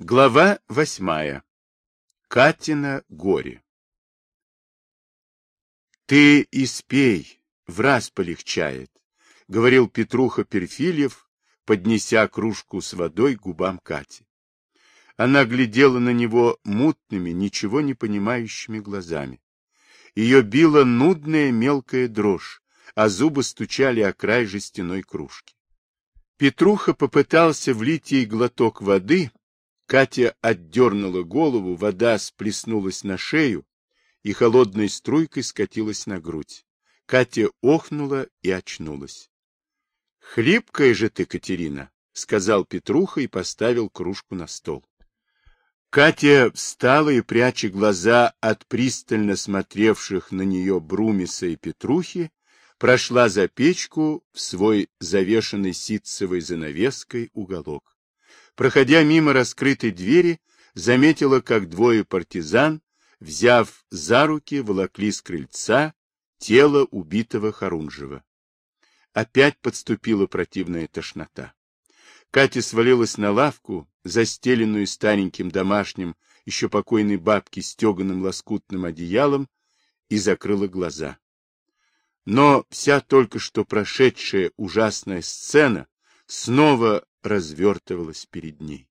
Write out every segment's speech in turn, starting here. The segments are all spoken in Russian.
Глава восьмая. Катина горе. Ты испей, в раз полегчает, — говорил Петруха Перфильев, поднеся кружку с водой к губам Кати. Она глядела на него мутными, ничего не понимающими глазами. Ее била нудная мелкая дрожь, а зубы стучали о край жестяной кружки. Петруха попытался влить ей глоток воды, Катя отдернула голову, вода сплеснулась на шею и холодной струйкой скатилась на грудь. Катя охнула и очнулась. — Хлипкая же ты, Катерина, — сказал Петруха и поставил кружку на стол. Катя встала и, пряча глаза от пристально смотревших на нее Брумиса и Петрухи, прошла за печку в свой завешенный ситцевой занавеской уголок проходя мимо раскрытой двери, заметила, как двое партизан, взяв за руки, волокли с крыльца тело убитого Харунжева. Опять подступила противная тошнота. Катя свалилась на лавку, застеленную стареньким домашним, еще покойной бабки стеганым лоскутным одеялом, и закрыла глаза. Но вся только что прошедшая ужасная сцена снова развертывалась перед ней.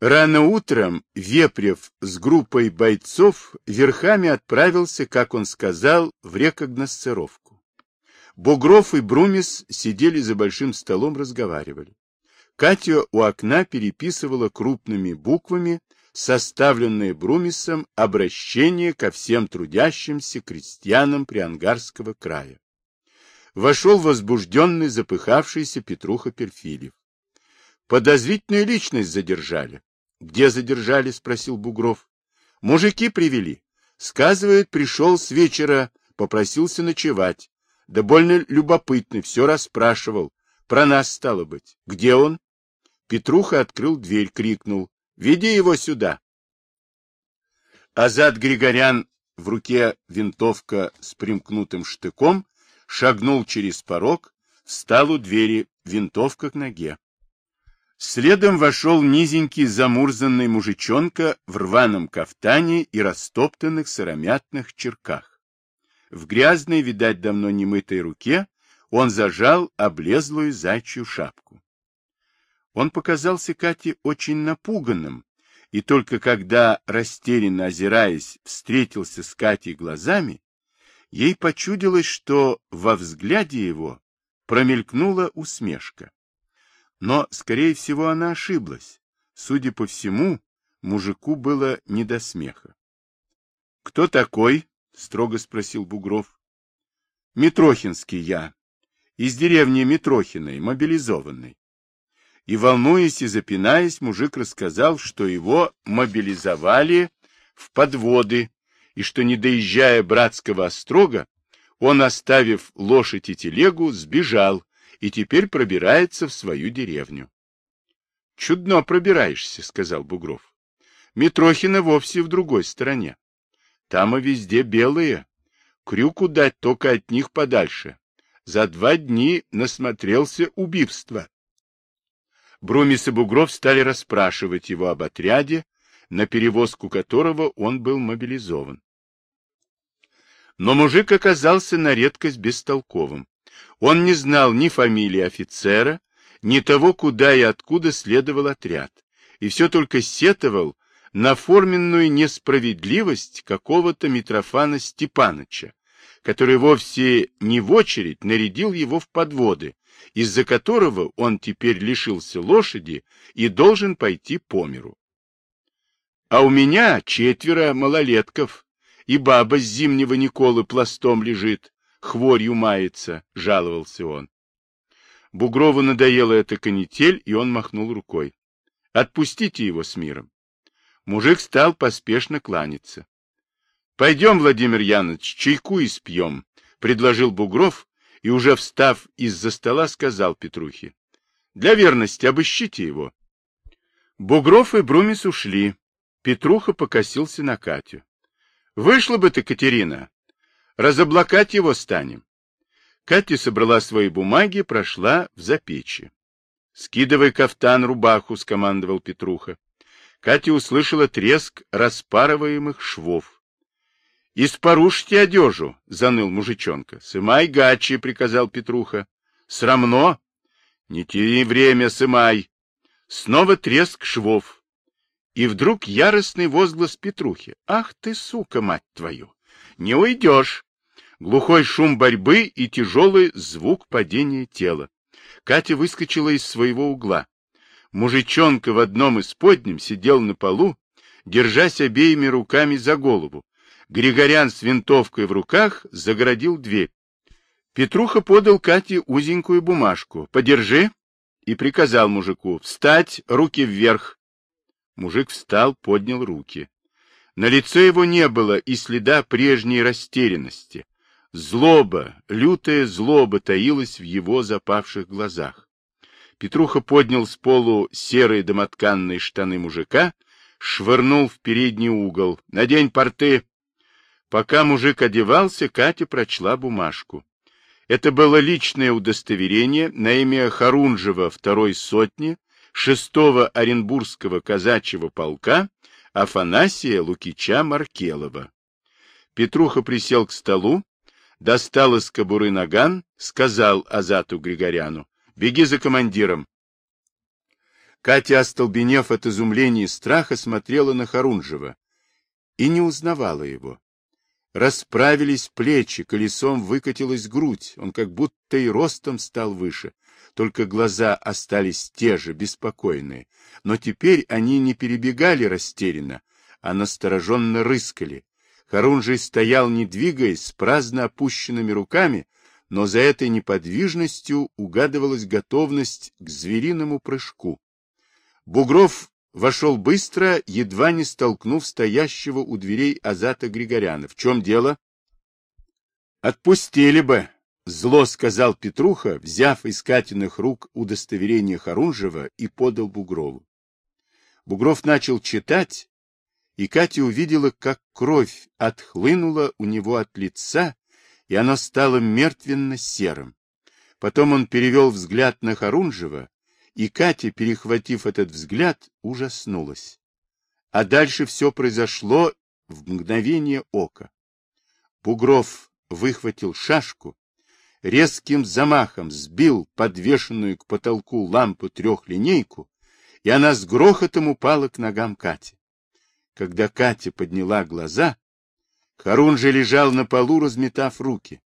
Рано утром Вепрев с группой бойцов верхами отправился, как он сказал, в рекогносцировку. Бугров и Брумис сидели за большим столом, разговаривали. Катя у окна переписывала крупными буквами составленное Брумисом обращение ко всем трудящимся крестьянам Приангарского края. Вошел возбужденный, запыхавшийся Петруха Перфильев. Подозрительную личность задержали. Где задержали? Спросил Бугров. Мужики привели. Сказывает, пришел с вечера, попросился ночевать. Да больно любопытный, все расспрашивал. Про нас, стало быть. Где он? Петруха открыл дверь, крикнул. Веди его сюда. Азат Григорян, в руке винтовка с примкнутым штыком, шагнул через порог, встал у двери, винтовка к ноге. Следом вошел низенький замурзанный мужичонка в рваном кафтане и растоптанных сыромятных черках. В грязной, видать, давно немытой руке он зажал облезлую зайчью шапку. Он показался Кате очень напуганным, и только когда, растерянно озираясь, встретился с Катей глазами, ей почудилось, что во взгляде его промелькнула усмешка. Но, скорее всего, она ошиблась. Судя по всему, мужику было не до смеха. — Кто такой? — строго спросил Бугров. — Митрохинский я. Из деревни Митрохиной, мобилизованный. И, волнуясь и запинаясь, мужик рассказал, что его мобилизовали в подводы, и что, не доезжая братского острога, он, оставив лошадь и телегу, сбежал, и теперь пробирается в свою деревню. — Чудно пробираешься, — сказал Бугров. — Митрохина вовсе в другой стороне. Там и везде белые. Крюку дать только от них подальше. За два дни насмотрелся убивства. Брумис и Бугров стали расспрашивать его об отряде, на перевозку которого он был мобилизован. Но мужик оказался на редкость бестолковым. Он не знал ни фамилии офицера, ни того, куда и откуда следовал отряд, и все только сетовал на форменную несправедливость какого-то Митрофана Степаныча, который вовсе не в очередь нарядил его в подводы, из-за которого он теперь лишился лошади и должен пойти по миру. А у меня четверо малолетков, и баба с зимнего Николы пластом лежит, хворью мается, — жаловался он. Бугрову надоела эта канитель, и он махнул рукой. — Отпустите его с миром. Мужик стал поспешно кланяться. — Пойдем, Владимир Янович, чайку испьем, — предложил Бугров, и уже встав из-за стола, сказал Петрухе. — Для верности обыщите его. Бугров и Брумис ушли. Петруха покосился на Катю. — Вышла бы ты, Катерина, Разоблакать его станем. Катя собрала свои бумаги, прошла в запечье. — Скидывай кафтан, рубаху, — скомандовал Петруха. Катя услышала треск распарываемых швов. — Испорушьте одежу, — заныл мужичонка. — Сымай гачи, — приказал Петруха. — Срамно. — Не тяни время, сымай. Снова треск швов. И вдруг яростный возглас Петрухи. — Ах ты, сука, мать твою! Не уйдешь! Глухой шум борьбы и тяжелый звук падения тела. Катя выскочила из своего угла. Мужичонка в одном из подням сидел на полу, держась обеими руками за голову. Григорян с винтовкой в руках загородил дверь. Петруха подал Кате узенькую бумажку. «Подержи!» и приказал мужику «Встать, руки вверх!» Мужик встал, поднял руки. На лице его не было и следа прежней растерянности. Злоба, лютая злоба таилась в его запавших глазах. Петруха поднял с полу серые домотканные штаны мужика, швырнул в передний угол. «Надень порты!» Пока мужик одевался, Катя прочла бумажку. Это было личное удостоверение на имя Харунжева второй сотни, шестого Оренбургского казачьего полка Афанасия Лукича Маркелова. Петруха присел к столу, достал из кобуры наган, сказал Азату Григоряну, «Беги за командиром». Катя, остолбенев от изумления и страха, смотрела на Харунжева и не узнавала его. Расправились плечи, колесом выкатилась грудь, он как будто и ростом стал выше, только глаза остались те же, беспокойные, но теперь они не перебегали растерянно, а настороженно рыскали, Харунжий стоял, не двигаясь, с праздно опущенными руками, но за этой неподвижностью угадывалась готовность к звериному прыжку. Бугров вошел быстро, едва не столкнув стоящего у дверей Азата Григоряна. — В чем дело? — Отпустили бы, — зло сказал Петруха, взяв из Катиных рук удостоверение Харунжева и подал Бугрову. Бугров начал читать, и Катя увидела, как кровь отхлынула у него от лица, и оно стало мертвенно-серым. Потом он перевел взгляд на Харунжева, и Катя, перехватив этот взгляд, ужаснулась. А дальше все произошло в мгновение ока. Бугров выхватил шашку, резким замахом сбил подвешенную к потолку лампу трехлинейку, и она с грохотом упала к ногам Кати. Когда Катя подняла глаза, Харун же лежал на полу, разметав руки.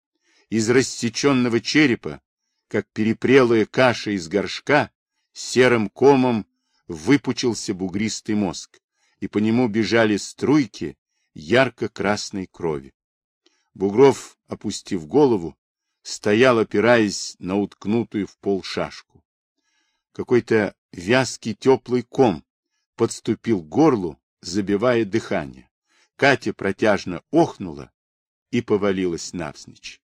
Из рассеченного черепа, как перепрелая каша из горшка, серым комом выпучился бугристый мозг, и по нему бежали струйки ярко-красной крови. Бугров, опустив голову, стоял, опираясь на уткнутую в пол шашку. Какой-то вязкий теплый ком подступил к горлу, забивая дыхание. Катя протяжно охнула и повалилась навзничь.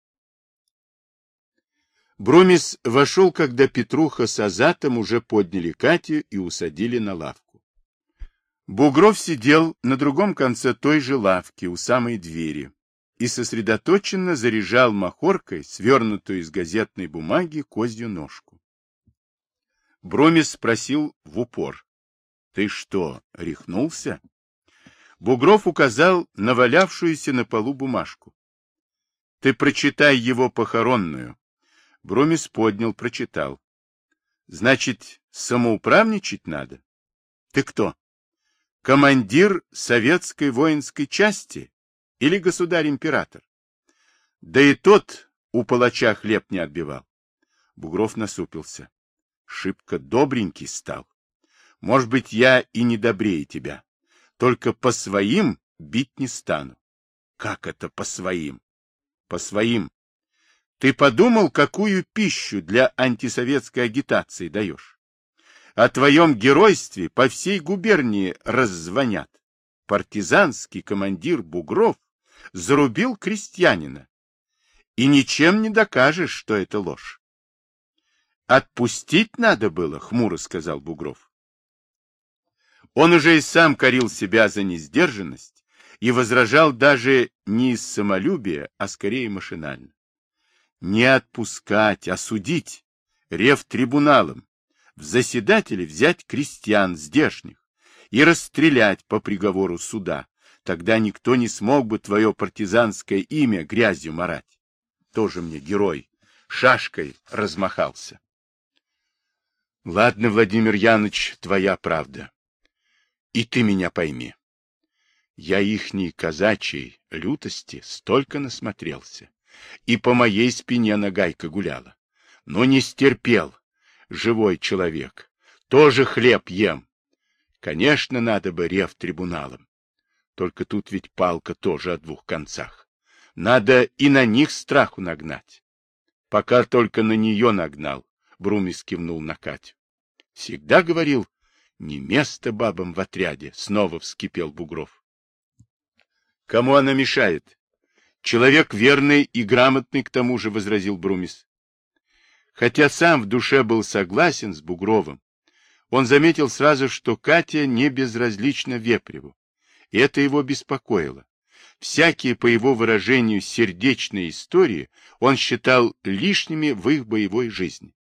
Брумис вошел, когда Петруха с Азатом уже подняли Катю и усадили на лавку. Бугров сидел на другом конце той же лавки, у самой двери, и сосредоточенно заряжал махоркой, свернутую из газетной бумаги, козью ножку. Брумис спросил в упор. Ты что, рехнулся? Бугров указал на валявшуюся на полу бумажку. Ты прочитай его похоронную. Брумис поднял, прочитал. Значит, самоуправничать надо? Ты кто? Командир советской воинской части или государь-император? Да и тот у палача хлеб не отбивал. Бугров насупился. Шибко добренький стал. Может быть, я и не добрее тебя. Только по своим бить не стану. Как это по своим? По своим. Ты подумал, какую пищу для антисоветской агитации даешь? О твоем геройстве по всей губернии раззвонят. Партизанский командир Бугров зарубил крестьянина. И ничем не докажешь, что это ложь. Отпустить надо было, хмуро сказал Бугров. Он уже и сам корил себя за несдержанность и возражал даже не из самолюбия, а скорее машинально. Не отпускать, а судить, рев трибуналом, в заседатели взять крестьян здешних и расстрелять по приговору суда. Тогда никто не смог бы твое партизанское имя грязью марать. Тоже мне герой. Шашкой размахался. Ладно, Владимир Яныч, твоя правда. И ты меня пойми. Я ихней казачьей лютости столько насмотрелся, и по моей спине нагайка гуляла. Но не стерпел. Живой человек. Тоже хлеб ем. Конечно, надо бы рев трибуналом. Только тут ведь палка тоже о двух концах. Надо и на них страху нагнать. Пока только на нее нагнал, Брумис кивнул на Катю. Всегда говорил, не место бабам в отряде, снова вскипел Бугров. Кому она мешает? Человек верный и грамотный к тому же, возразил Брумис. Хотя сам в душе был согласен с Бугровым, он заметил сразу, что Катя не безразлична Вепреву, и это его беспокоило. Всякие, по его выражению, сердечные истории он считал лишними в их боевой жизни.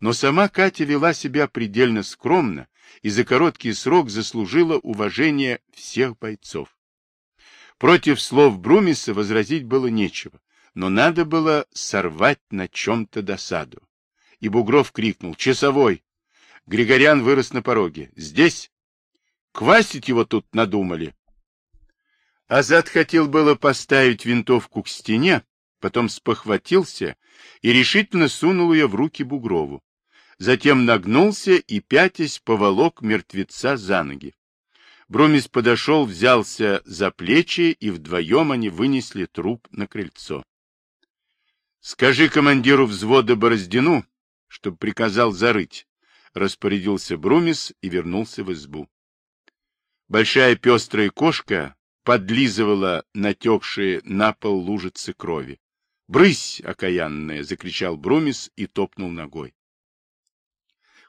Но сама Катя вела себя предельно скромно и за короткий срок заслужила уважение всех бойцов. Против слов Брумиса возразить было нечего, но надо было сорвать на чем-то досаду. И Бугров крикнул «Часовой!». Григорян вырос на пороге. «Здесь?» «Квасить его тут надумали!» Азат хотел было поставить винтовку к стене, потом спохватился и решительно сунул ее в руки Бугрову. Затем нагнулся и, пятясь, поволок мертвеца за ноги. Брумис подошел, взялся за плечи, и вдвоем они вынесли труп на крыльцо. — Скажи командиру взвода Бороздину, чтоб приказал зарыть, — распорядился Брумис и вернулся в избу. Большая пестрая кошка подлизывала натекшие на пол лужицы крови. «Брысь, окаянная!» — закричал Брумис и топнул ногой.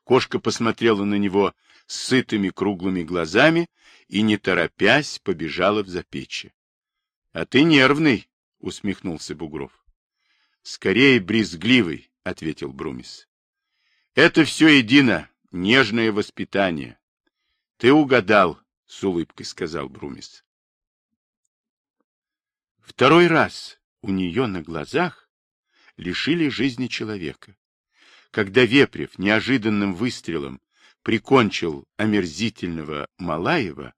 Кошка посмотрела на него с сытыми круглыми глазами и, не торопясь, побежала в запечье. — А ты нервный, — усмехнулся Бугров. — Скорее брезгливый, — ответил Брумис. — Это все едино, нежное воспитание. — Ты угадал, — с улыбкой сказал Брумис. Второй раз у нее на глазах лишили жизни человека. Когда Вепрев неожиданным выстрелом прикончил омерзительного Малаева,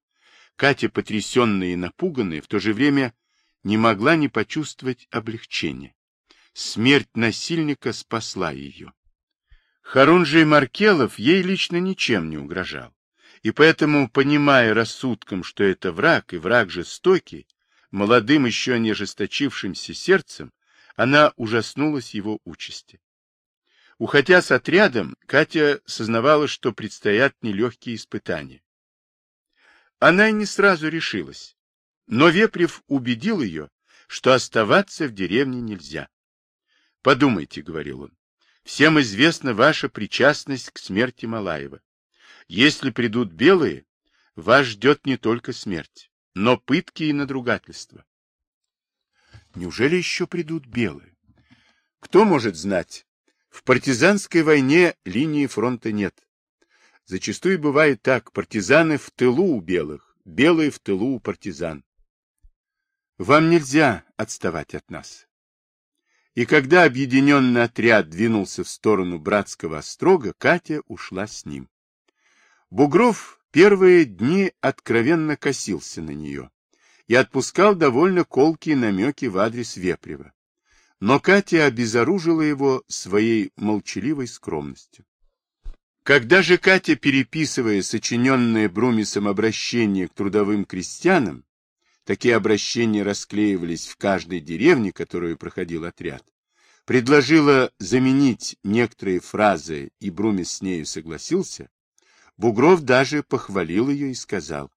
Катя, потрясенная и напуганная, в то же время не могла не почувствовать облегчения. Смерть насильника спасла ее. Харунжий Маркелов ей лично ничем не угрожал. И поэтому, понимая рассудком, что это враг и враг жестокий, молодым еще не ожесточившимся сердцем, она ужаснулась его участи. Уходя с отрядом, Катя сознавала, что предстоят нелегкие испытания. Она и не сразу решилась, но Вепрев убедил ее, что оставаться в деревне нельзя. «Подумайте», — говорил он, — «всем известна ваша причастность к смерти Малаева. Если придут белые, вас ждет не только смерть но пытки и надругательства. Неужели еще придут белые? Кто может знать? В партизанской войне линии фронта нет. Зачастую бывает так, партизаны в тылу у белых, белые в тылу у партизан. Вам нельзя отставать от нас. И когда объединенный отряд двинулся в сторону братского острога, Катя ушла с ним. Бугров Первые дни откровенно косился на нее и отпускал довольно колкие намеки в адрес Вепрева. Но Катя обезоружила его своей молчаливой скромностью. Когда же Катя, переписывая сочиненное Брумисом обращение к трудовым крестьянам, такие обращения расклеивались в каждой деревне, которую проходил отряд, предложила заменить некоторые фразы, и Брумис с нею согласился, Бугров даже похвалил ее и сказал,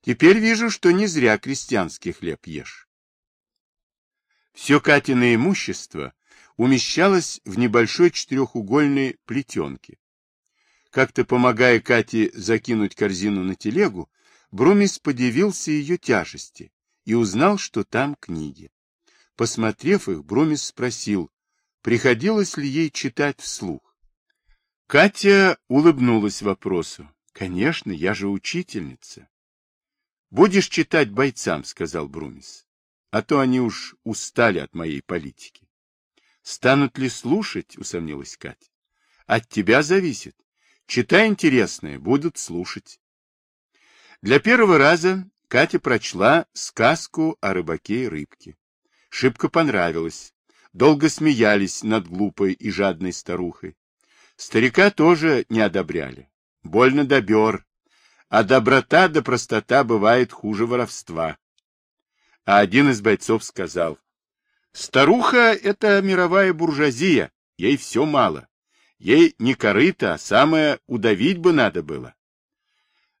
«Теперь вижу, что не зря крестьянский хлеб ешь». Все Катино имущество умещалось в небольшой четырехугольной плетенке. Как-то помогая Кате закинуть корзину на телегу, Брумис подивился ее тяжести и узнал, что там книги. Посмотрев их, Брумис спросил, приходилось ли ей читать вслух. Катя улыбнулась вопросу. Конечно, я же учительница. Будешь читать бойцам, сказал Брумис. А то они уж устали от моей политики. Станут ли слушать, усомнилась Катя. От тебя зависит. Читай интересное, будут слушать. Для первого раза Катя прочла сказку о рыбаке и рыбке. Шибко понравилось. Долго смеялись над глупой и жадной старухой. Старика тоже не одобряли. Больно добер. А доброта да простота бывает хуже воровства. А один из бойцов сказал, «Старуха — это мировая буржуазия, ей все мало. Ей не корыто, а самое удавить бы надо было».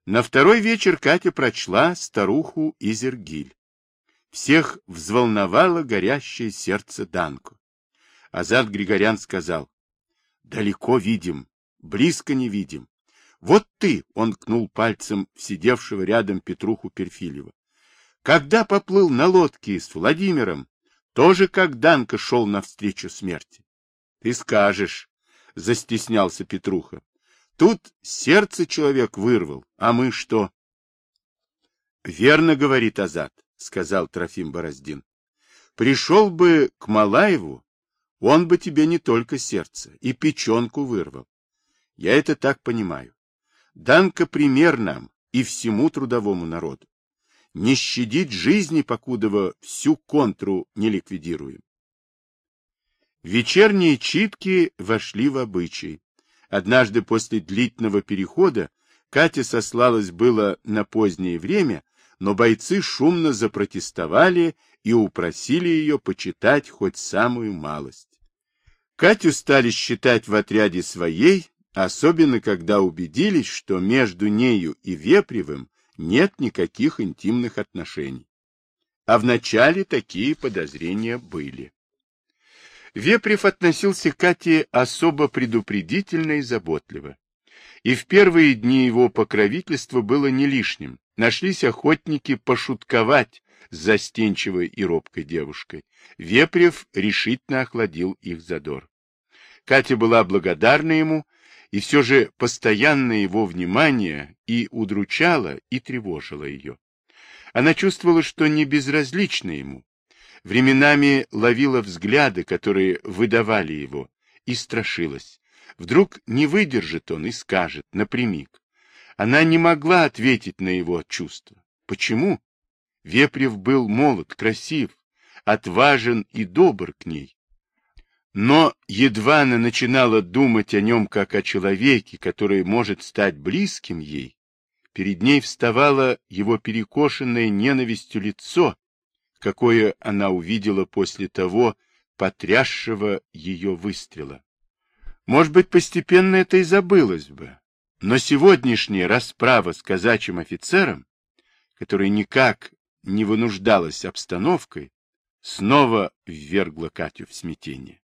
На второй вечер Катя прочла старуху Изергиль. Всех взволновало горящее сердце Данку. Азат Григорян сказал, «Далеко видим, близко не видим. Вот ты, — он кнул пальцем в сидевшего рядом Петруху Перфилева, — когда поплыл на лодке с Владимиром, тоже как Данка шел навстречу смерти. — Ты скажешь, — застеснялся Петруха. — Тут сердце человек вырвал, а мы что? — Верно, — говорит Азат, — сказал Трофим Бороздин. — Пришел бы к Малаеву, он бы тебе не только сердце, и печенку вырвал. Я это так понимаю. Данка пример нам и всему трудовому народу. Не щадить жизни, покудова всю контру не ликвидируем. Вечерние читки вошли в обычай. Однажды после длительного перехода Катя сослалась было на позднее время, но бойцы шумно запротестовали и упросили ее почитать хоть самую малость. Катю стали считать в отряде своей, особенно когда убедились, что между нею и Вепревым нет никаких интимных отношений. А вначале такие подозрения были. Вепрев относился к Кате особо предупредительно и заботливо. И в первые дни его покровительства было не лишним. Нашлись охотники пошутковать с застенчивой и робкой девушкой. Вепрев решительно охладил их задор. Катя была благодарна ему, и все же постоянное его внимание и удручало, и тревожило ее. Она чувствовала, что не безразлично ему. Временами ловила взгляды, которые выдавали его, и страшилась. Вдруг не выдержит он и скажет напрямик. Она не могла ответить на его чувства. Почему? Вепрев был молод, красив, отважен и добр к ней. Но едва она начинала думать о нем как о человеке, который может стать близким ей, перед ней вставало его перекошенное ненавистью лицо, какое она увидела после того потрясшего ее выстрела. Может быть, постепенно это и забылось бы, но сегодняшняя расправа с казачьим офицером, которая никак не вынуждалась обстановкой, снова ввергла Катю в смятение.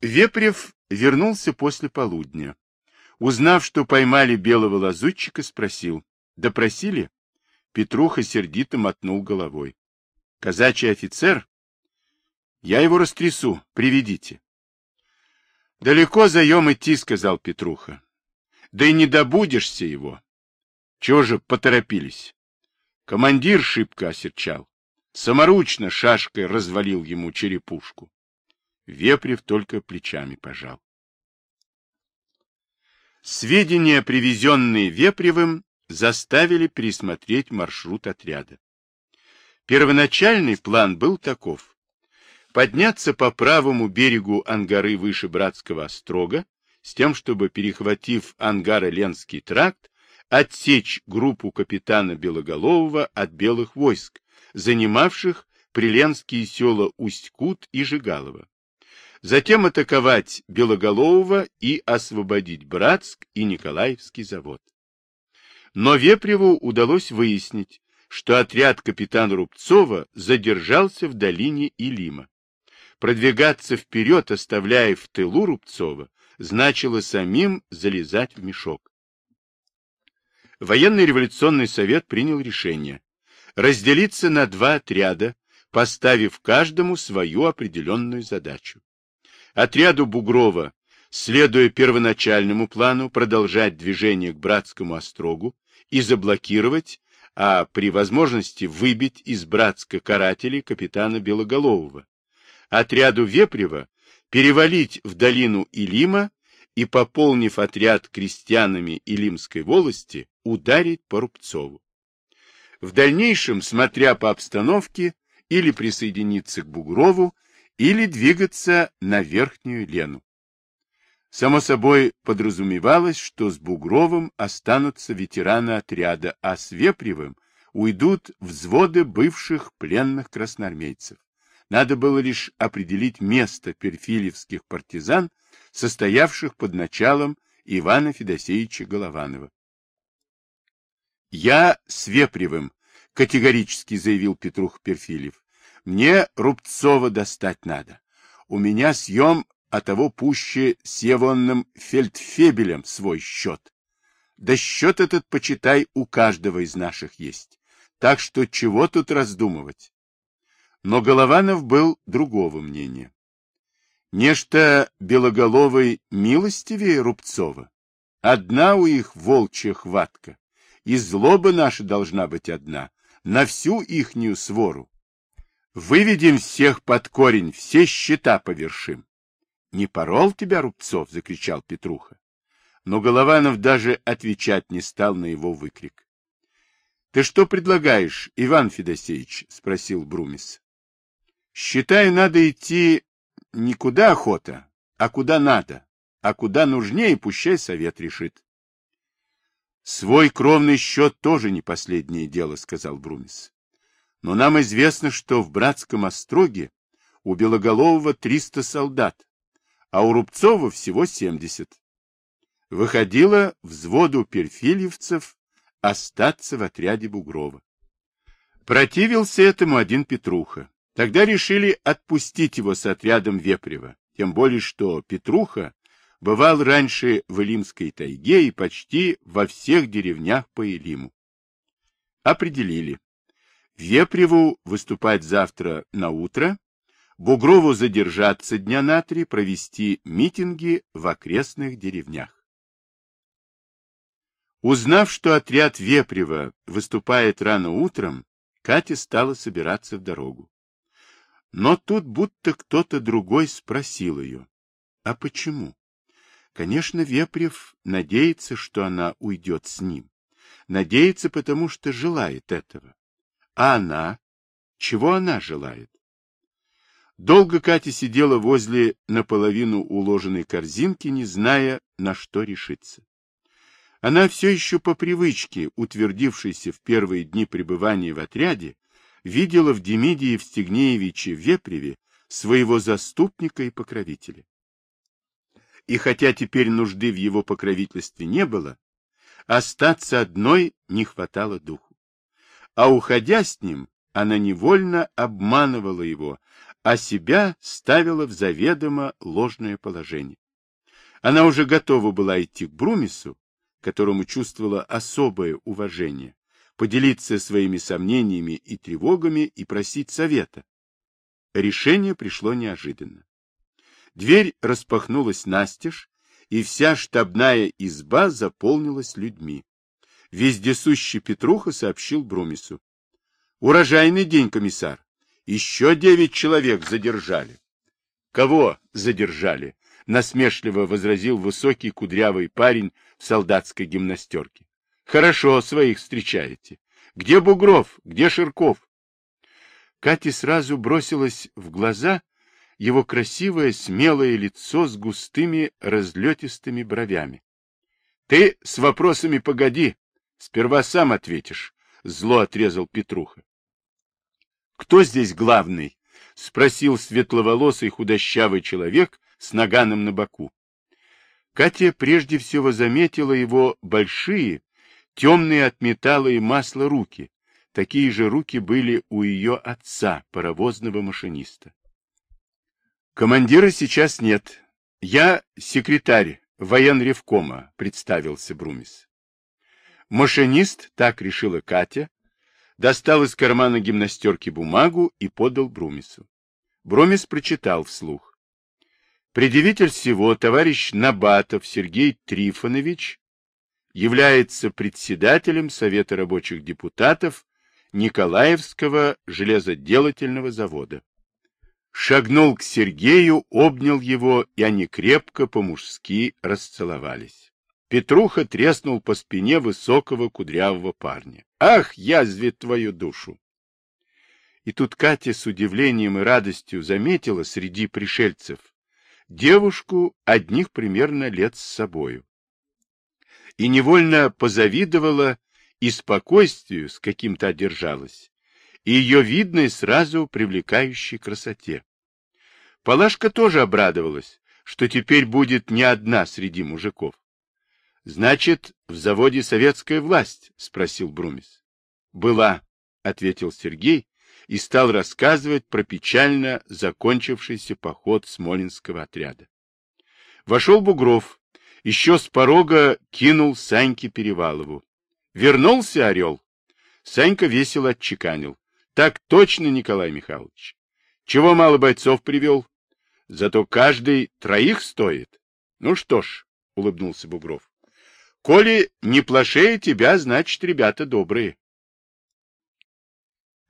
Вепрев вернулся после полудня. Узнав, что поймали белого лазутчика, спросил. «Допросили?» Петруха сердито мотнул головой. «Казачий офицер?» «Я его растрясу. Приведите». «Далеко заем идти», — сказал Петруха. «Да и не добудешься его». Чего же поторопились? Командир шибко осерчал. Саморучно шашкой развалил ему черепушку. Вепрев только плечами пожал. Сведения, привезенные Вепревым, заставили пересмотреть маршрут отряда. Первоначальный план был таков. Подняться по правому берегу Ангары выше Братского острога, с тем, чтобы, перехватив Ангара-Ленский тракт, отсечь группу капитана Белоголового от белых войск, занимавших приленские села Усть-Кут и Жигалово затем атаковать Белоголового и освободить Братск и Николаевский завод. Но Вепреву удалось выяснить, что отряд капитана Рубцова задержался в долине Илима. Продвигаться вперед, оставляя в тылу Рубцова, значило самим залезать в мешок. Военный революционный совет принял решение разделиться на два отряда, поставив каждому свою определенную задачу. Отряду Бугрова следуя первоначальному плану, продолжать движение к Братскому острогу и заблокировать, а при возможности выбить из Братска карателей капитана Белоголового. Отряду Вепрева перевалить в долину Илима и, пополнив отряд крестьянами Илимской волости, ударить по Рубцову. В дальнейшем, смотря по обстановке, или присоединиться к Бугрову, или двигаться на Верхнюю Лену. Само собой подразумевалось, что с Бугровым останутся ветераны отряда, а с Вепревым уйдут взводы бывших пленных красноармейцев. Надо было лишь определить место перфилевских партизан, состоявших под началом Ивана Федосеевича Голованова. «Я с Вепревым», — категорически заявил Петрух Перфилев. «Мне Рубцова достать надо. У меня съем а того пуще с Евонным фельдфебелем свой счет. Да счет этот, почитай, у каждого из наших есть. Так что чего тут раздумывать? Но Голованов был другого мнения. Нечто белоголовой милостивее Рубцова. Одна у их волчья хватка, и злоба наша должна быть одна, на всю ихнюю свору. Выведем всех под корень, все счета повершим. — Не порол тебя, Рубцов? — закричал Петруха. Но Голованов даже отвечать не стал на его выкрик. — Ты что предлагаешь, Иван Федосеевич? — спросил Брумис. — Считай, надо идти не куда охота, а куда надо, а куда нужнее, пущай совет решит. — Свой кровный счет тоже не последнее дело, — сказал Брумис. — Но нам известно, что в Братском остроге у Белоголового триста солдат, а у Рубцова всего 70. Выходило взводу перфильевцев остаться в отряде Бугрова. Противился этому один Петруха. Тогда решили отпустить его с отрядом Вепрева, тем более что Петруха бывал раньше в Илимской тайге и почти во всех деревнях по Илиму. Определили. Вепреву выступать завтра на утро, Бугрову задержаться дня на три, провести митинги в окрестных деревнях. Узнав, что отряд Вепрева выступает рано утром, Катя стала собираться в дорогу. Но тут будто кто-то другой спросил ее, а почему? Конечно, Вепрев надеется, что она уйдет с ним. Надеется, потому что желает этого. А она? Чего она желает? Долго Катя сидела возле наполовину уложенной корзинки, не зная, на что решиться. Она все еще по привычке, утвердившейся в первые дни пребывания в отряде, видела в Демидии Евстигнеевиче Вепреве своего заступника и покровителя. И хотя теперь нужды в его покровительстве не было, остаться одной не хватало духу. А уходя с ним, она невольно обманывала его, а себя ставила в заведомо ложное положение. Она уже готова была идти к Брумису, которому чувствовала особое уважение, поделиться своими сомнениями и тревогами и просить совета. Решение пришло неожиданно. Дверь распахнулась настежь, и вся штабная изба заполнилась людьми. Вездесущий Петруха сообщил Брумису. — Урожайный день, комиссар. Еще девять человек задержали. — Кого задержали? — насмешливо возразил высокий кудрявый парень в солдатской гимнастерке. — Хорошо своих встречаете. Где Бугров? Где Ширков? Кате сразу бросилось в глаза его красивое смелое лицо с густыми разлетистыми бровями. — Ты с вопросами погоди, сперва сам ответишь, — зло отрезал Петруха. Кто здесь главный? — спросил светловолосый худощавый человек с наганом на боку. Катя прежде всего заметила его большие, темные от металла и масла руки. Такие же руки были у ее отца, паровозного машиниста. Командира сейчас нет. Я секретарь военревкома, представился Брумис. Машинист, так решила Катя, достал из кармана гимнастерки бумагу и подал Брумису. Брумис прочитал вслух. Предъявитель всего, товарищ Набатов Сергей Трифонович, является председателем Совета рабочих депутатов Николаевского железоделательного завода. Шагнул к Сергею, обнял его, и они крепко по-мужски расцеловались. Петруха треснул по спине высокого кудрявого парня. «Ах, язвит твою душу!» И тут Катя с удивлением и радостью заметила среди пришельцев девушку одних примерно лет с собою. И невольно позавидовала и спокойствию, с каким-то одержалась, и ее видной сразу привлекающей красоте. Палашка тоже обрадовалась, что теперь будет не одна среди мужиков. — Значит, в заводе советская власть? — спросил Брумис. — Была, — ответил Сергей и стал рассказывать про печально закончившийся поход Смолинского отряда. Вошел Бугров, еще с порога кинул Саньке Перевалову. Вернулся орел. Санька весело отчеканил. Так точно, Николай Михайлович. Чего мало бойцов привел? Зато каждый троих стоит. Ну что ж, улыбнулся Бугров. Коли не плашее тебя, значит, ребята добрые.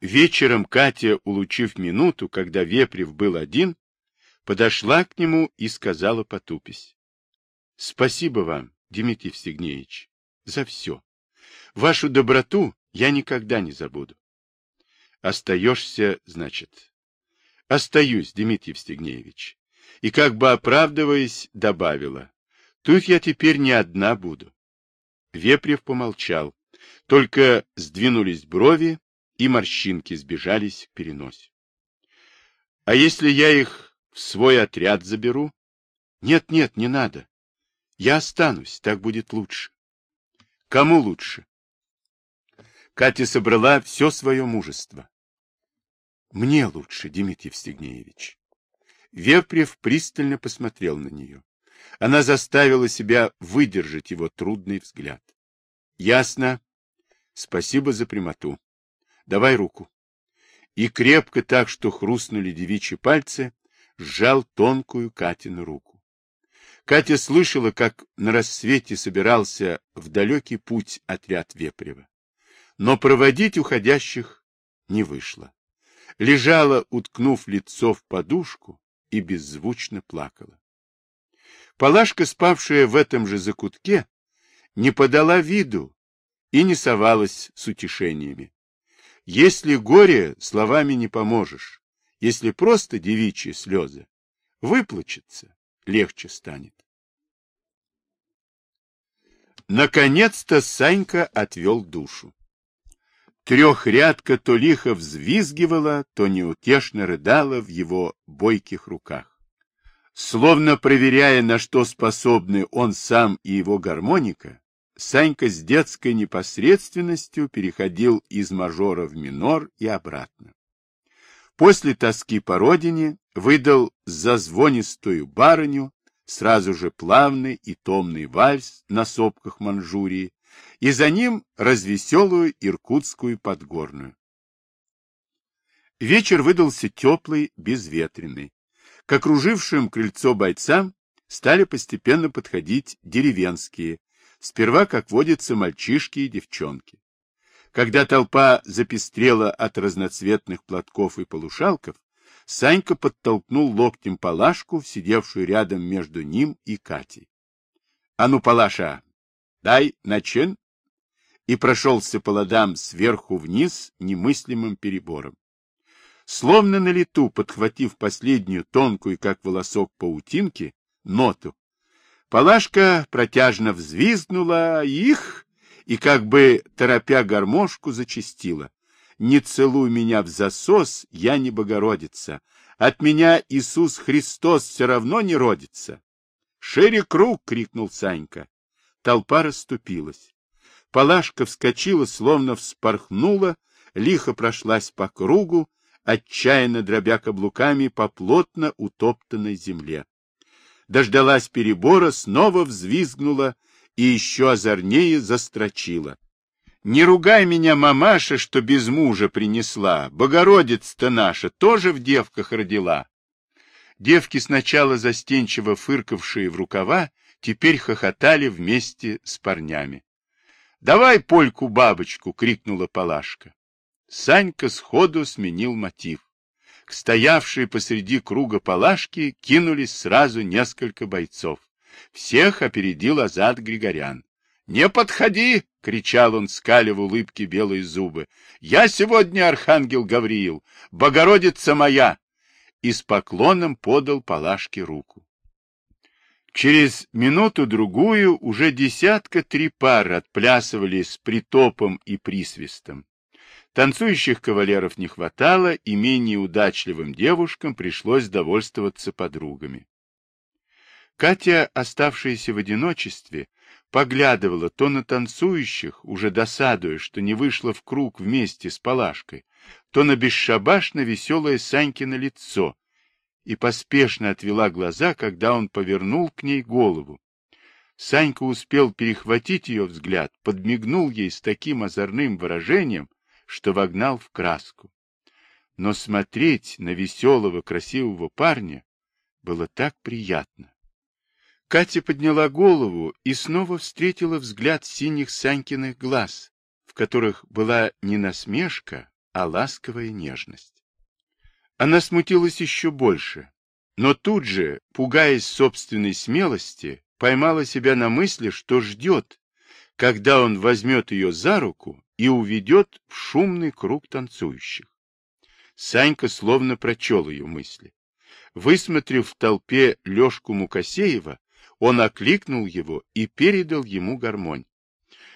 Вечером Катя, улучив минуту, когда Вепрев был один, подошла к нему и сказала потупись. — Спасибо вам, Дмитрий Евстигнеевич, за все. Вашу доброту я никогда не забуду. Остаешься, значит. Остаюсь, Дмитрий Евстигнеевич. И как бы оправдываясь, добавила. Тут я теперь не одна буду. Вепрев помолчал. Только сдвинулись брови, и морщинки сбежались в переносе. — А если я их в свой отряд заберу? Нет, нет, не надо. Я останусь, так будет лучше. Кому лучше? Катя собрала все свое мужество. Мне лучше, Дмитрий Евстигнеевич. Вепрев пристально посмотрел на нее. Она заставила себя выдержать его трудный взгляд. Ясно. Спасибо за прямоту. Давай руку. И крепко так, что хрустнули девичьи пальцы, сжал тонкую Катину руку. Катя слышала, как на рассвете собирался в далекий путь отряд Вепрева. Но проводить уходящих не вышло. Лежала, уткнув лицо в подушку, и беззвучно плакала. Палашка, спавшая в этом же закутке, не подала виду и не совалась с утешениями. Если горе, словами не поможешь. Если просто девичьи слезы, выплачется, легче станет. Наконец-то Санька отвел душу. Трехрядка то лихо взвизгивала, то неутешно рыдала в его бойких руках. Словно проверяя, на что способны он сам и его гармоника, Санька с детской непосредственностью переходил из мажора в минор и обратно. После тоски по родине выдал зазвонистую барыню, сразу же плавный и томный вальс на сопках Манчжурии, и за ним развеселую иркутскую подгорную. Вечер выдался теплый, безветренный. К окружившим крыльцо бойцам стали постепенно подходить деревенские, Сперва, как водится, мальчишки и девчонки. Когда толпа запестрела от разноцветных платков и полушалков, Санька подтолкнул локтем Палашку, сидевшую рядом между ним и Катей. — А ну, Палаша, дай начин! И прошелся по ладам сверху вниз немыслимым перебором. Словно на лету, подхватив последнюю тонкую, как волосок паутинки, ноту, Палашка протяжно взвизгнула их и, как бы торопя гармошку, зачастила. «Не целуй меня в засос, я не Богородица. От меня Иисус Христос все равно не родится». «Шире круг!» — крикнул Санька. Толпа расступилась. Палашка вскочила, словно вспорхнула, лихо прошлась по кругу, отчаянно дробя каблуками по плотно утоптанной земле дождалась перебора, снова взвизгнула и еще озорнее застрочила. Не ругай меня, мамаша, что без мужа принесла, Богородица-то наша тоже в девках родила. Девки, сначала застенчиво фыркавшие в рукава, теперь хохотали вместе с парнями. — Давай польку-бабочку! — крикнула Палашка. Санька сходу сменил мотив. К стоявшей посреди круга Палашки кинулись сразу несколько бойцов. Всех опередил Азат Григорян. «Не подходи!» — кричал он, скаля в улыбке белые зубы. «Я сегодня архангел Гавриил, Богородица моя!» И с поклоном подал Палашке руку. Через минуту-другую уже десятка три пар отплясывали с притопом и присвистом. Танцующих кавалеров не хватало, и менее удачливым девушкам пришлось довольствоваться подругами. Катя, оставшаяся в одиночестве, поглядывала то на танцующих, уже досадуя, что не вышла в круг вместе с Палашкой, то на бесшабашно веселое Санькино лицо, и поспешно отвела глаза, когда он повернул к ней голову. Санька успел перехватить ее взгляд, подмигнул ей с таким озорным выражением, что вогнал в краску. Но смотреть на веселого, красивого парня было так приятно. Катя подняла голову и снова встретила взгляд синих Санькиных глаз, в которых была не насмешка, а ласковая нежность. Она смутилась еще больше, но тут же, пугаясь собственной смелости, поймала себя на мысли, что ждет, когда он возьмет ее за руку и уведет в шумный круг танцующих. Санька словно прочел ее мысли. Высмотрев в толпе Лешку Мукасеева, он окликнул его и передал ему гармонь.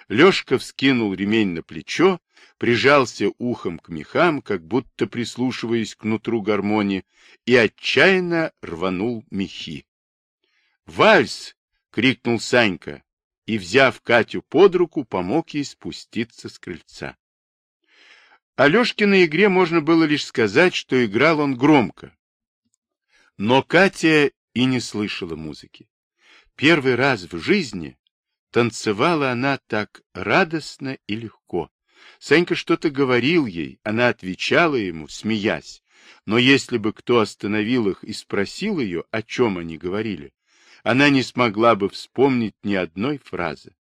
Лешка вскинул ремень на плечо, прижался ухом к мехам, как будто прислушиваясь к нутру гармонии, и отчаянно рванул мехи. «Вальс!» — крикнул Санька, и, взяв Катю под руку, помог ей спуститься с крыльца. О игре можно было лишь сказать, что играл он громко. Но Катя и не слышала музыки. Первый раз в жизни танцевала она так радостно и легко. Санька что-то говорил ей, она отвечала ему, смеясь. Но если бы кто остановил их и спросил ее, о чем они говорили, она не смогла бы вспомнить ни одной фразы.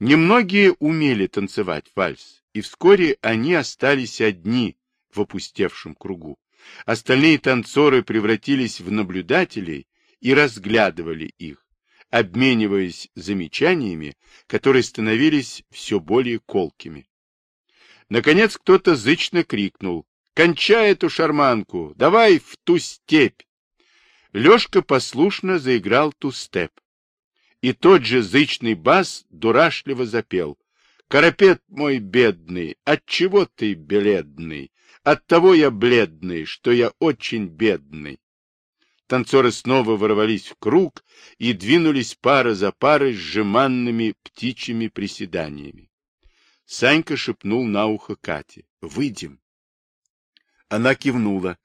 Немногие умели танцевать вальс, и вскоре они остались одни в опустевшем кругу. Остальные танцоры превратились в наблюдателей и разглядывали их, обмениваясь замечаниями, которые становились все более колкими. Наконец кто-то зычно крикнул «Кончай эту шарманку! Давай в ту степь!» Лешка послушно заиграл ту степ. И тот же зычный бас дурашливо запел «Карапет мой бедный, отчего ты бледный? Оттого я бледный, что я очень бедный». Танцоры снова ворвались в круг и двинулись пара за парой с сжиманными птичьими приседаниями. Санька шепнул на ухо Кате. «Выйдем». Она кивнула,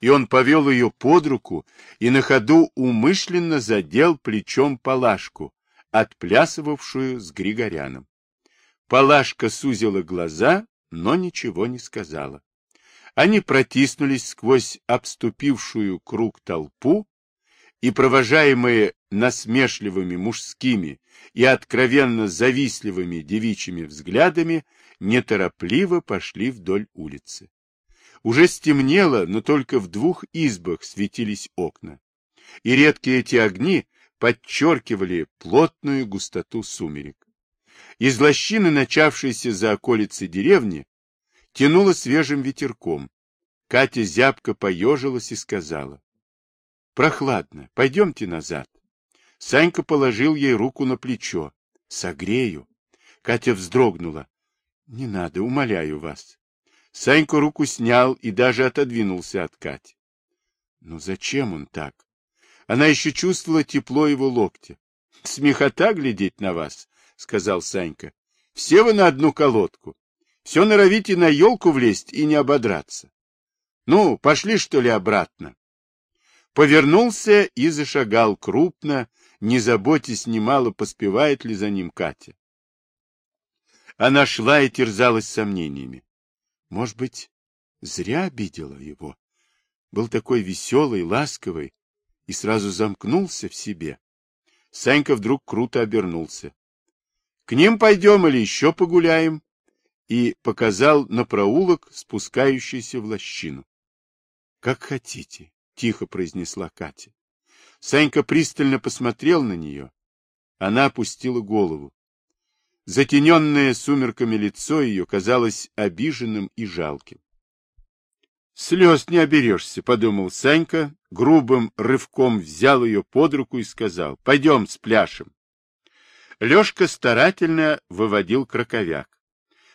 и он повел ее под руку и на ходу умышленно задел плечом Палашку, отплясывавшую с Григоряном. Палашка сузила глаза, но ничего не сказала. Они протиснулись сквозь обступившую круг толпу и, провожаемые насмешливыми мужскими и откровенно завистливыми девичьими взглядами, неторопливо пошли вдоль улицы. Уже стемнело, но только в двух избах светились окна, и редкие эти огни подчеркивали плотную густоту сумерек. Из лощины, начавшейся за околицей деревни, тянуло свежим ветерком. Катя зябко поежилась и сказала. — Прохладно, пойдемте назад. Санька положил ей руку на плечо. — Согрею. Катя вздрогнула. — Не надо, умоляю вас. Санька руку снял и даже отодвинулся от Кати. Ну зачем он так? Она еще чувствовала тепло его локтя. — Смехота глядеть на вас, — сказал Санька. — Все вы на одну колодку. Все норовите на елку влезть и не ободраться. Ну, пошли, что ли, обратно? Повернулся и зашагал крупно, не заботясь немало, поспевает ли за ним Катя. Она шла и терзалась сомнениями. Может быть, зря обидела его? был такой веселый, ласковый и сразу замкнулся в себе. Санька вдруг круто обернулся. — К ним пойдем или еще погуляем? И показал на проулок, спускающийся в лощину. — Как хотите, — тихо произнесла Катя. Санька пристально посмотрел на нее. Она опустила голову. Затененное сумерками лицо ее казалось обиженным и жалким. Слез не оберешься, — подумал Санька, грубым рывком взял ее под руку и сказал, — пойдем с пляшем. Лешка старательно выводил краковяк.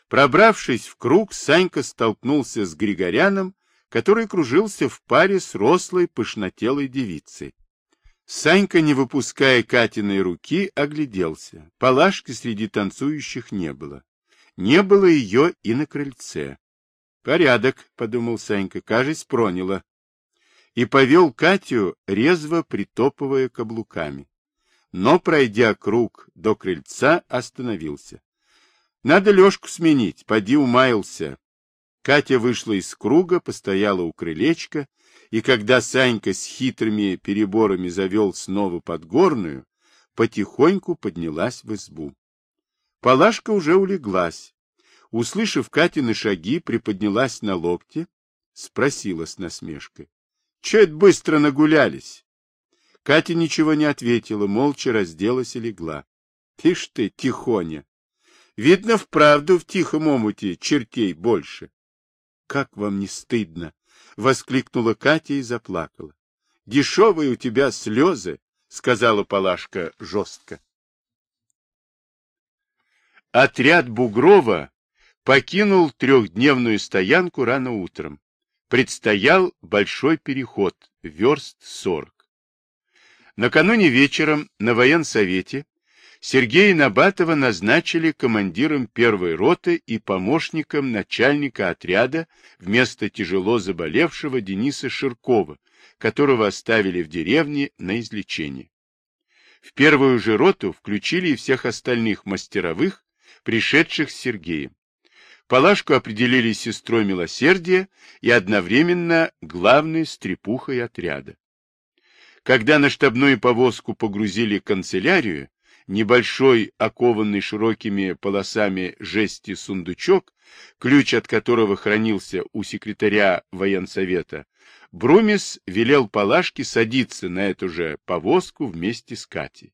Пробравшись в круг, Санька столкнулся с Григоряном, который кружился в паре с рослой пышнотелой девицей. Санька, не выпуская Катиной руки, огляделся. Палашки среди танцующих не было. Не было ее и на крыльце. «Порядок», — подумал Санька, — «кажись, проняло». И повел Катю, резво притопывая каблуками. Но, пройдя круг до крыльца, остановился. «Надо Лешку сменить, поди умаился». Катя вышла из круга, постояла у крылечка, и когда Санька с хитрыми переборами завел снова подгорную, потихоньку поднялась в избу. Палашка уже улеглась. Услышав Катины шаги, приподнялась на локте, спросила с насмешкой. — Че это быстро нагулялись? Катя ничего не ответила, молча разделась и легла. — Тишь ты, тихоня! Видно, вправду в тихом омуте чертей больше. — Как вам не стыдно! — воскликнула Катя и заплакала. — Дешевые у тебя слезы, — сказала Палашка жестко. Отряд Бугрова покинул трехдневную стоянку рано утром. Предстоял большой переход, верст сорок. Накануне вечером на военсовете Сергея Набатова назначили командиром первой роты и помощником начальника отряда вместо тяжело заболевшего Дениса Ширкова, которого оставили в деревне на излечение. В первую же роту включили и всех остальных мастеровых, пришедших с Сергеем. Палашку определили сестрой милосердия и одновременно главной стрепухой отряда. Когда на штабную повозку погрузили канцелярию, небольшой, окованный широкими полосами жести сундучок, ключ от которого хранился у секретаря военсовета, Брумис велел Палашке садиться на эту же повозку вместе с Катей.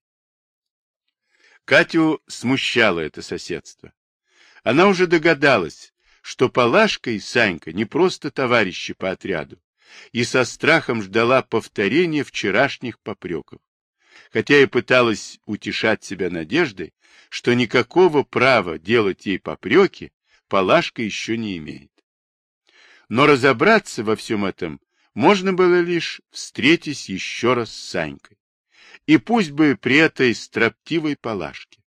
Катю смущало это соседство. Она уже догадалась, что Палашка и Санька не просто товарищи по отряду, и со страхом ждала повторения вчерашних попреков хотя и пыталась утешать себя надеждой, что никакого права делать ей попреки Палашка еще не имеет. Но разобраться во всем этом можно было лишь встретясь еще раз с Санькой. И пусть бы при этой строптивой Палашке.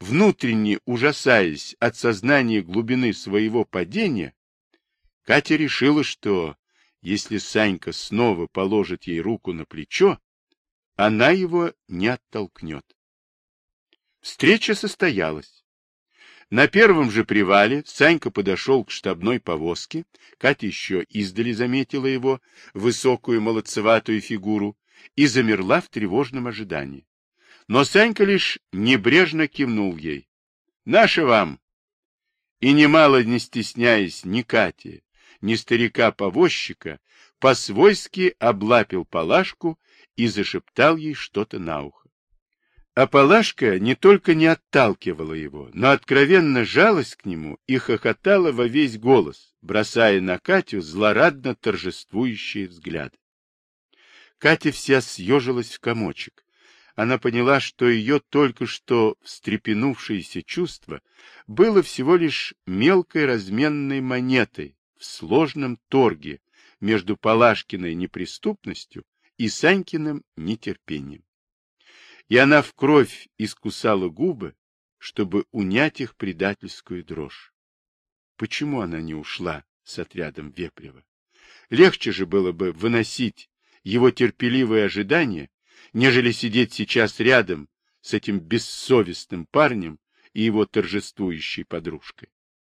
Внутренне ужасаясь от сознания глубины своего падения, Катя решила, что если Санька снова положит ей руку на плечо, она его не оттолкнет. Встреча состоялась. На первом же привале Санька подошел к штабной повозке, Катя еще издали заметила его, высокую молодцеватую фигуру, и замерла в тревожном ожидании. Но Санька лишь небрежно кивнул ей. — Наше вам! И немало не стесняясь ни Кати, ни старика-повозчика, по-свойски облапил Палашку и зашептал ей что-то на ухо. А Палашка не только не отталкивала его, но откровенно жалась к нему и хохотала во весь голос, бросая на Катю злорадно торжествующие взгляды. Катя вся съежилась в комочек. Она поняла, что ее только что встрепенувшееся чувство было всего лишь мелкой разменной монетой в сложном торге между Палашкиной неприступностью и Санькиным нетерпением. И она в кровь искусала губы, чтобы унять их предательскую дрожь. Почему она не ушла с отрядом Вепрева? Легче же было бы выносить его терпеливое ожидание, нежели сидеть сейчас рядом с этим бессовестным парнем и его торжествующей подружкой.